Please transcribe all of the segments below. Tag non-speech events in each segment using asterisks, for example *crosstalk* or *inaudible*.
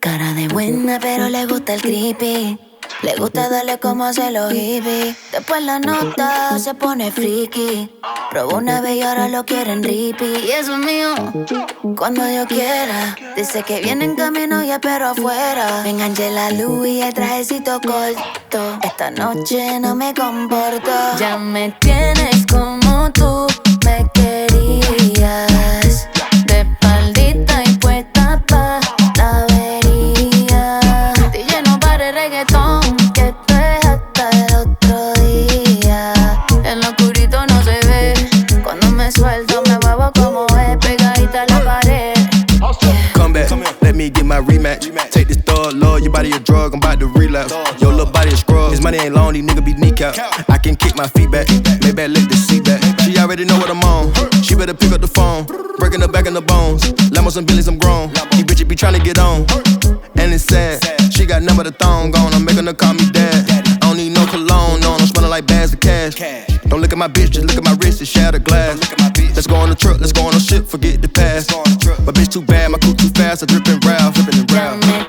Cara de buena, pero le gusta el creepy. Le gusta darle como hace los hippies. Después la nota se pone friki. Probó una vez y ahora lo quieren rippy. Y eso es mío, cuando yo quiera. Dice que viene en camino y espero afuera. Me enganché la luz y el trajecito corto. Esta noche no me comporto. Ya me tienes como reggaetón, que esto es hasta el otro día. En lo oscurito no se ve. Cuando me suelto me muevo como es pegadita a la pared. Come back, let me get my rematch. Take this thug, love, your body a drug, I'm about to relapse. Your little body a scrub, his money ain't long, these nigga be kneecap. I can kick my feet back, maybe I let the seat back. She already know what I'm on, she better pick up the phone. Breaking her back in the bones, Lambos and Billies, I'm grown. These bitches be tryna get on, and it's sad. She got number the thong gone, I'm making her call me dad. I don't need no cologne, on. I'm smelling like bags of cash. Don't look at my bitch, just look at my wrist, it's shattered glass. Let's go on the truck, let's go on the ship, forget the past. My bitch too bad, my coupe too fast, I drippin' Ralph, drippin' Ralph.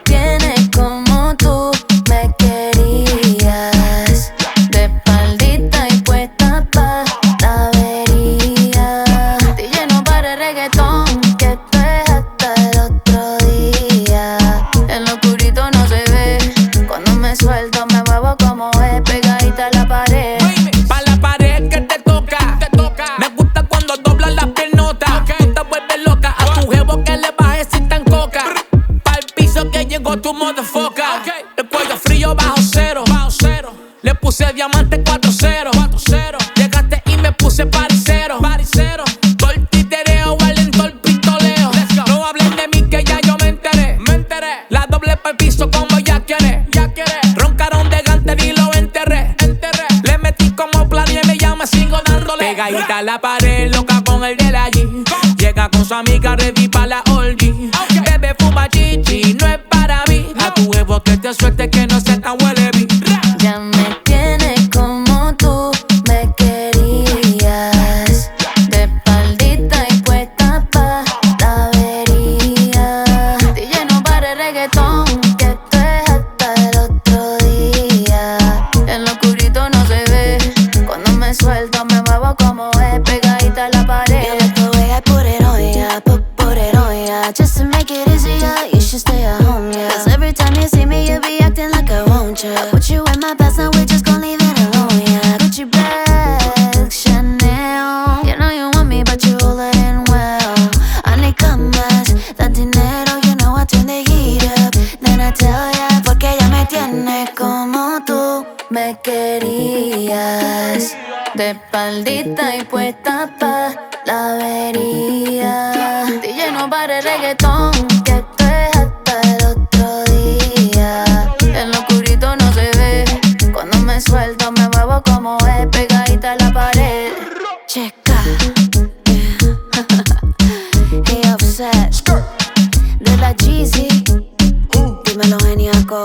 Motherfucker. El cuello frío bajo cero. Le puse diamante 4-0. Llegaste y me puse paricero. Todo el titereo, valento el pistoleo. No hablen de mí que ya yo me enteré. Me enteré. La doble pa' el piso como ya quiere. Ya quiere. Roncaron de gante y lo enterré. Enterré. Le metí como planeé, me llama, sigo dándole. Pegadita a la pared, loca con el de la allí. Llega con su amiga ready pa' la orgy. Bebe fuma chichi, no es para me querías. De espaldita y puesta pa' la avería. DJ no para el reggaetón, que esto es hasta el otro día. En lo oscurito no se ve. Cuando me suelto me muevo como es, pegadita a la pared. Checa. *laughs* hey, upset. De la Jeezy. Dímelo, geniaco.